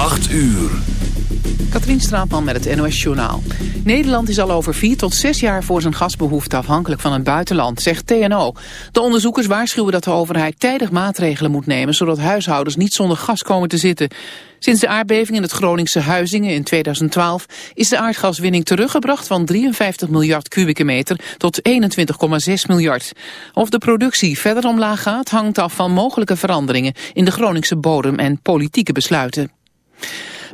8 uur. Katrien Straatman met het NOS Journaal. Nederland is al over vier tot zes jaar voor zijn gasbehoefte afhankelijk van het buitenland, zegt TNO. De onderzoekers waarschuwen dat de overheid tijdig maatregelen moet nemen, zodat huishoudens niet zonder gas komen te zitten. Sinds de aardbeving in het Groningse Huizingen in 2012 is de aardgaswinning teruggebracht van 53 miljard kubieke meter tot 21,6 miljard. Of de productie verder omlaag gaat hangt af van mogelijke veranderingen in de Groningse bodem en politieke besluiten.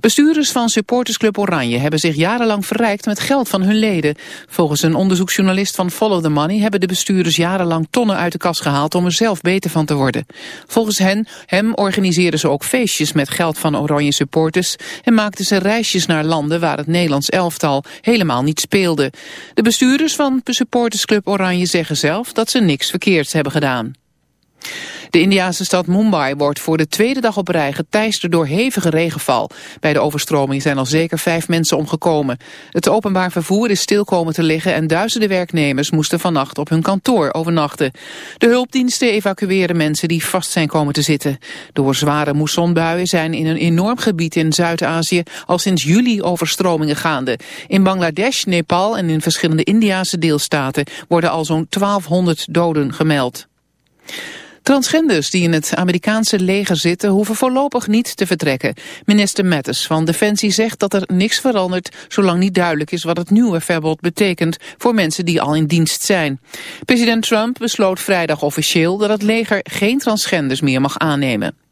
Bestuurders van supportersclub Oranje hebben zich jarenlang verrijkt met geld van hun leden. Volgens een onderzoeksjournalist van Follow the Money hebben de bestuurders jarenlang tonnen uit de kas gehaald om er zelf beter van te worden. Volgens hen, hem organiseerden ze ook feestjes met geld van Oranje supporters en maakten ze reisjes naar landen waar het Nederlands elftal helemaal niet speelde. De bestuurders van supportersclub Oranje zeggen zelf dat ze niks verkeerds hebben gedaan. De Indiase stad Mumbai wordt voor de tweede dag op rij geteisterd door hevige regenval. Bij de overstroming zijn al zeker vijf mensen omgekomen. Het openbaar vervoer is stil komen te liggen en duizenden werknemers moesten vannacht op hun kantoor overnachten. De hulpdiensten evacueren mensen die vast zijn komen te zitten. Door zware moessonbuien zijn in een enorm gebied in Zuid-Azië al sinds juli overstromingen gaande. In Bangladesh, Nepal en in verschillende Indiase deelstaten worden al zo'n 1200 doden gemeld. Transgenders die in het Amerikaanse leger zitten hoeven voorlopig niet te vertrekken. Minister Mattis van Defensie zegt dat er niks verandert zolang niet duidelijk is wat het nieuwe verbod betekent voor mensen die al in dienst zijn. President Trump besloot vrijdag officieel dat het leger geen transgenders meer mag aannemen.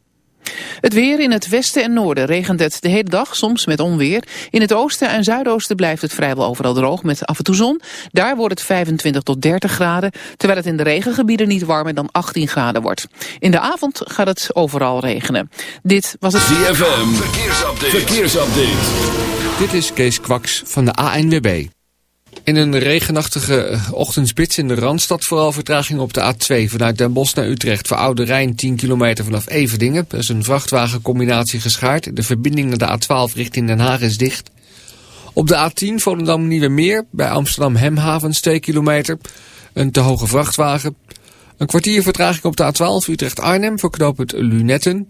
Het weer in het westen en noorden regent het de hele dag, soms met onweer. In het oosten en zuidoosten blijft het vrijwel overal droog met af en toe zon. Daar wordt het 25 tot 30 graden, terwijl het in de regengebieden niet warmer dan 18 graden wordt. In de avond gaat het overal regenen. Dit was het... ZFM, verkeersupdate. verkeersupdate. Dit is Kees Kwaks van de ANWB. In een regenachtige eh, ochtendspits in de Randstad vooral vertraging op de A2 vanuit Den Bosch naar Utrecht. Voor Oude Rijn 10 kilometer vanaf Everdingen. Er is een vrachtwagencombinatie geschaard. De verbinding naar de A12 richting Den Haag is dicht. Op de A10 Volendam Nieuwe Meer bij Amsterdam Hemhavens 2 kilometer. Een te hoge vrachtwagen. Een kwartier vertraging op de A12 Utrecht-Arnhem voor knooppunt Lunetten.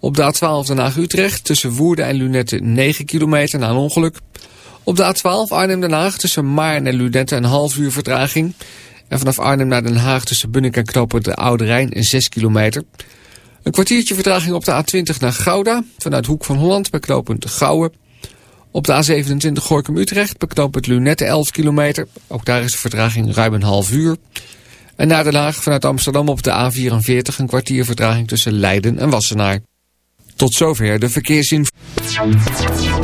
Op de A12 Den Haag-Utrecht tussen Woerden en Lunetten 9 kilometer na een ongeluk. Op de A12 Arnhem-Den Haag tussen Maarn en Lunetten een half uur vertraging. En vanaf Arnhem naar Den Haag tussen Bunnik en Knoppen de Oude Rijn 6 kilometer. Een kwartiertje vertraging op de A20 naar Gouda. Vanuit Hoek van Holland bij knooppunt Gouwen. Op de A27 Gorkum-Utrecht bij knooppunt Lunetten 11 kilometer. Ook daar is de vertraging ruim een half uur. En naar Den Haag vanuit Amsterdam op de A44 een kwartier vertraging tussen Leiden en Wassenaar. Tot zover de verkeersinformatie.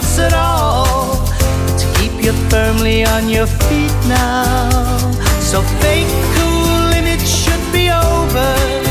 at all to keep you firmly on your feet now. So fake cool and it should be over.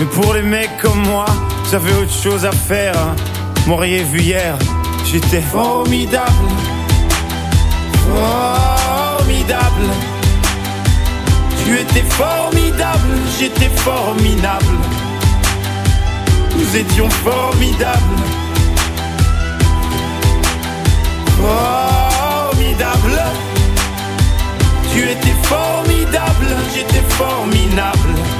Mais pour les mecs comme moi, j'avais autre chose à faire. Hein. M'auriez vu hier, j'étais formidable. Formidable. Tu étais formidable, j'étais formidable. Nous étions formidables. Formidable. Tu étais formidable, j'étais formidable.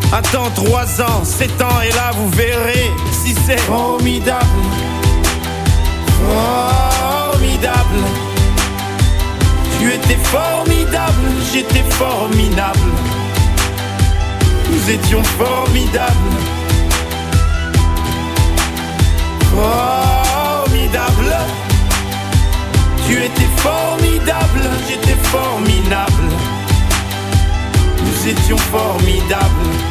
Attends 3 ans, 7 ans, et là vous verrez si c'est formidable. Formidable. Tu étais formidable, j'étais formidable. Nous étions formidables. Formidable. Tu étais formidable, j'étais formidable. Nous étions formidables.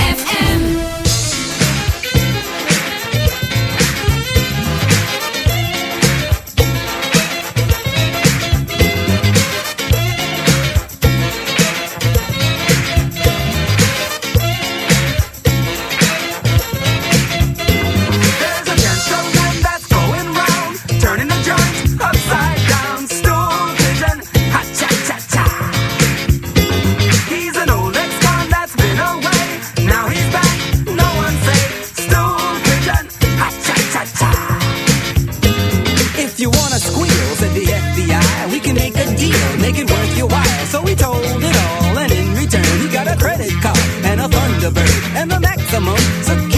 amor.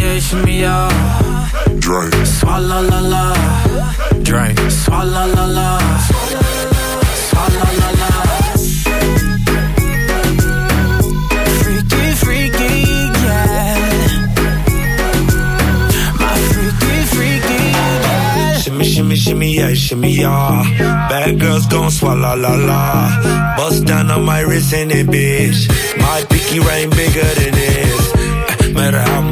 yeah, shimmy ya. Drink. Swalla la la. Drink. Swalla la la. Shimmy, shimmy, yeah, shimmy, yeah. Bad girls gon' swalla la la. Bust down on my wrist and it, bitch. My pinky ring bigger than this. Matter how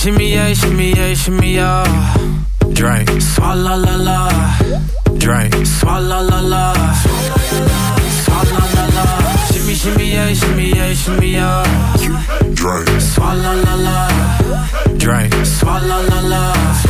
Shimmy, yeah, shimmy, yeah, shimmy, yeah. Drink. Swalla la la. Drink. Swalla la la. Swalla la la. Shimmy, shimmy, yeah, shimmy, yeah, shimmy, yeah. Drink. Swalla la la. Drink. Swalla la la.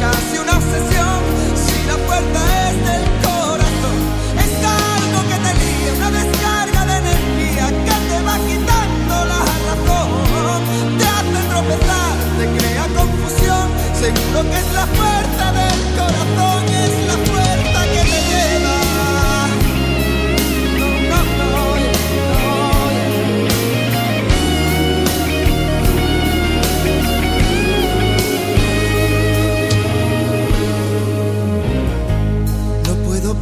casi una obsesión, si la puerta es del corazón, es algo que te lía, una descarga de energía que te va quitando la razón, te hace tropezar, te crea confusión, seguro que es la fuerza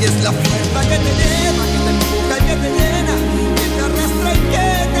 Y es la fuerza que te lleva, que te empuja y que te llena, que te arrastra y que te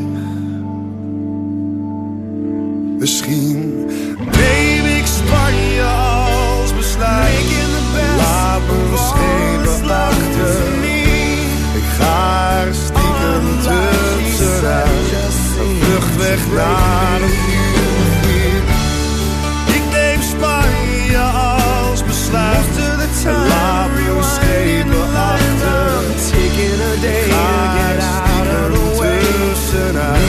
Misschien neem ik Spanje als besluit. Laat me schepen achter. Ik ga er stiekem tussenuit. Een vlucht weg naar een begin. Ik neem Spanje als besluit. Laat me schepen achter. Ik ga er stiekem tussenuit.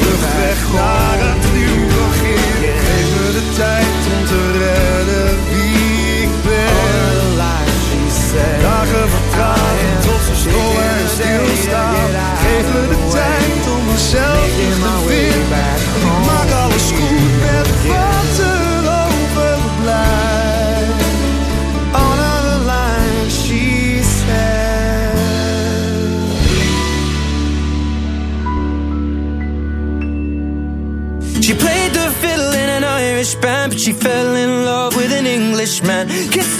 Vlucht weg naar stilstaan. Geef me de tijd om mezelf terug te vinden. Ik maak alles goed met wat er overblijft. On the line, she said. She played the fiddle in an Irish band, but she fell in love with an Englishman. Kissed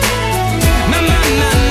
My, my,